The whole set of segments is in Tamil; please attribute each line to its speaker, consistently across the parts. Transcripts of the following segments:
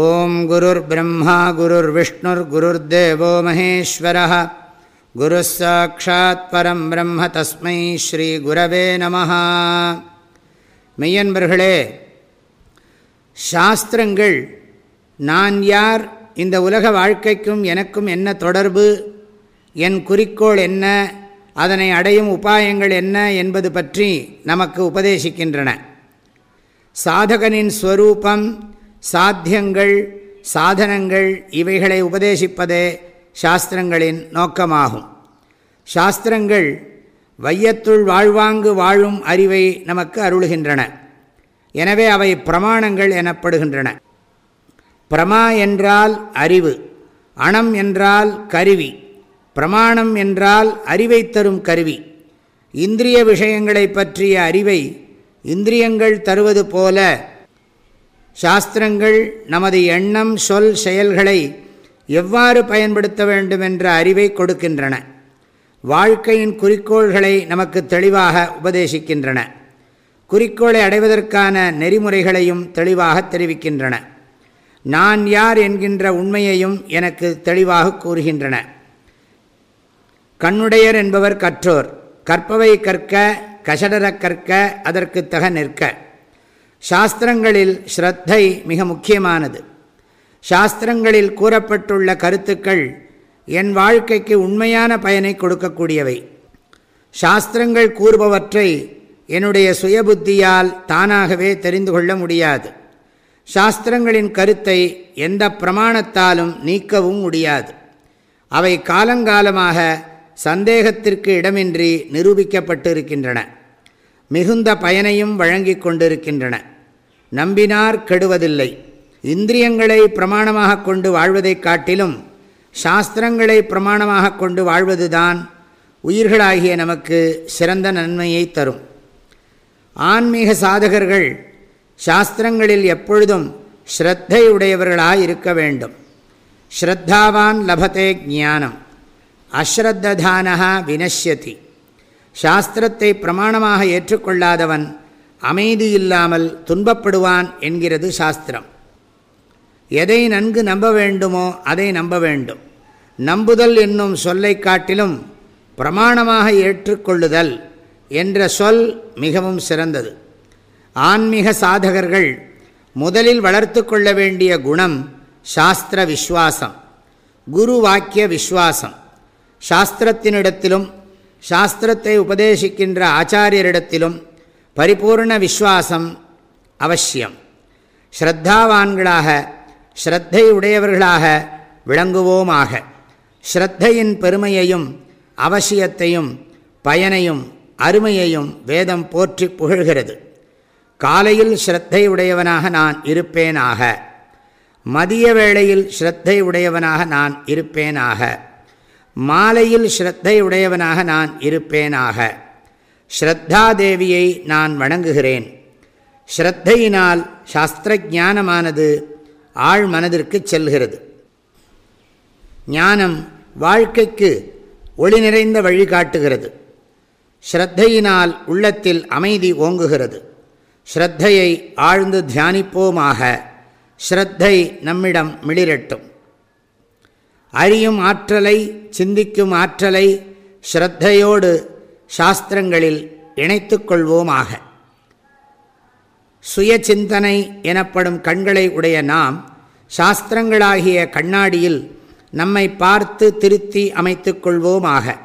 Speaker 1: ஓம் குருர் பிரம்மா குருர் விஷ்ணுர் குருர்தேவோ மகேஸ்வரः குரு சாட்சாத் பரம் பிரம்ம தஸ்மை ஸ்ரீ குரவே நம மெய்யன்பர்களே சாஸ்திரங்கள் நான் யார் இந்த உலக வாழ்க்கைக்கும் எனக்கும் என்ன தொடர்பு என் குறிக்கோள் என்ன அதனை அடையும் உபாயங்கள் என்ன என்பது பற்றி நமக்கு உபதேசிக்கின்றன. சாதகனின் ஸ்வரூபம் சாத்தியங்கள் சாதனங்கள் இவைகளை உபதேசிப்பதே சாஸ்திரங்களின் நோக்கமாகும். சாஸ்திரங்கள் வையத்துள் வாழ்வாங்கு வாழும் அறிவை நமக்கு அருளுகின்றன. எனவே அவை பிரமாணங்கள் எனப்படுகின்றன. பிரமா என்றால் அறிவு அணம் என்றால் கருவி பிரமாணம் என்றால் அறிவை தரும் கருவி. இந்திரிய விஷயங்களை பற்றிய அறிவை இந்திரியங்கள் தருவது போல சாஸ்திரங்கள் நமது எண்ணம் சொல் செயல்களை எவ்வாறு பயன்படுத்த வேண்டும் என்ற அறிவை கொடுக்கின்றன. வாழ்க்கையின் குறிக்கோள்களை நமக்கு தெளிவாக உபதேசிக்கின்றன. குறிக்கோளை அடைவதற்கான நெறிமுறைகளையும் தெளிவாக தெரிவிக்கின்றன. நான் யார் என்கின்ற உண்மையையும் எனக்கு தெளிவாக கூறுகின்றன. கண்ணுடையர் என்பவர் கற்றோர். கற்பவை கற்க கசடர கற்க அதற்கு தக நிற்க. சாஸ்திரங்களில் ஸ்ரத்தை மிக முக்கியமானது. சாஸ்திரங்களில் கூறப்பட்டுள்ள கருத்துக்கள் என் வாழ்க்கைக்கு உண்மையான பயனை கொடுக்கக்கூடியவை. சாஸ்திரங்கள் கூறுபவற்றை என்னுடைய சுயபுத்தியால் தானாகவே தெரிந்து கொள்ள முடியாது. சாஸ்திரங்களின் கருத்தை எந்த பிரமாணத்தாலும் நீக்கவும் முடியாது. அவை காலங்காலமாக சந்தேகத்திற்கு இடமின்றி நிரூபிக்கப்பட்டிருக்கின்றன. மிகுந்த பயனையும் வழங்கி கொண்டிருக்கின்றன. நம்பினார் கெடுவதில்லை. இந்திரியங்களை பிரமாணமாக கொண்டு வாழ்வதைக் காட்டிலும் சாஸ்திரங்களை பிரமாணமாக கொண்டு வாழ்வதுதான் உயிர்களாகிய நமக்கு சிறந்த நன்மையை தரும். ஆன்மீக சாதகர்கள் சாஸ்திரங்களில் எப்பொழுதும் ஸ்ரத்தை உடையவர்களாக இருக்க வேண்டும். ஸ்ரத்தாவான் லபத்தே ஞானம் அஸ்ரத்ததானகா வினஷ்யதி. சாஸ்திரத்தை பிரமாணமாக ஏற்றுக்கொள்ளாதவன் அமைதியில்லாமல் துன்பப்படுவான் என்கிறது சாஸ்திரம். எதை நன்கு நம்ப வேண்டுமோ அதை நம்ப வேண்டும். நம்புதல் என்னும் சொல்லை காட்டிலும் பிரமாணமாக ஏற்றுக்கொள்ளுதல் என்ற சொல் மிகவும் சிறந்தது. ஆன்மீக சாதகர்கள் முதலில் வளர்த்து கொள்ள வேண்டிய குணம் சாஸ்திர விஸ்வாசம் குரு வாக்கிய விஸ்வாசம். சாஸ்திரத்தினிடத்திலும் சாஸ்திரத்தை உபதேசிக்கின்ற ஆச்சாரியரிடத்திலும் பரிபூர்ண விஸ்வாசம் அவசியம். ஸ்ரத்தாவான்களாக ஸ்ரத்தை உடையவர்களாக விளங்குவோமாக. ஸ்ரத்தையின் பெருமையையும் அவசியத்தையும் பயனையும் அருமையையும் வேதம் போற்றி புகழ்கிறது. காலையில் ஸ்ரத்தை உடையவனாக நான் இருப்பேனாக. மதிய வேளையில் ஸ்ரத்தை உடையவனாக நான் இருப்பேனாக. மாலையில் ஸ்ரத்தை உடையவனாக நான் இருப்பேனாக. ஸ்ரத்தாதேவியை நான் வணங்குகிறேன். ஸ்ரத்தையினால் சாஸ்திர ஞானமானது ஆழ் மனதிற்கு செல்கிறது. ஞானம் வாழ்க்கைக்கு ஒளி நிறைந்த வழிகாட்டுகிறது ஸ்ரத்தையினால் உள்ளத்தில் அமைதி ஓங்குகிறது. ஸ்ரத்தையை ஆழ்ந்து தியானிப்போமாக ஸ்ரத்தை நம்மிடம் மிளிரட்டும். அறியும் ஆற்றலை சிந்திக்கும் ஆற்றலை ஸ்ரத்தையோடு சாஸ்திரங்களில் இணைத்து கொள்வோமாக. சுய சிந்தனை எனப்படும் கண்களை உடைய நாம் சாஸ்திரங்களாகிய கண்ணாடியில் நம்மை பார்த்து திருத்தி அமைத்து கொள்வோமாக.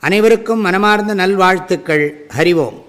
Speaker 1: அனைவருக்கும் மனமார்ந்த நல்வாழ்த்துக்கள். அறிவோம்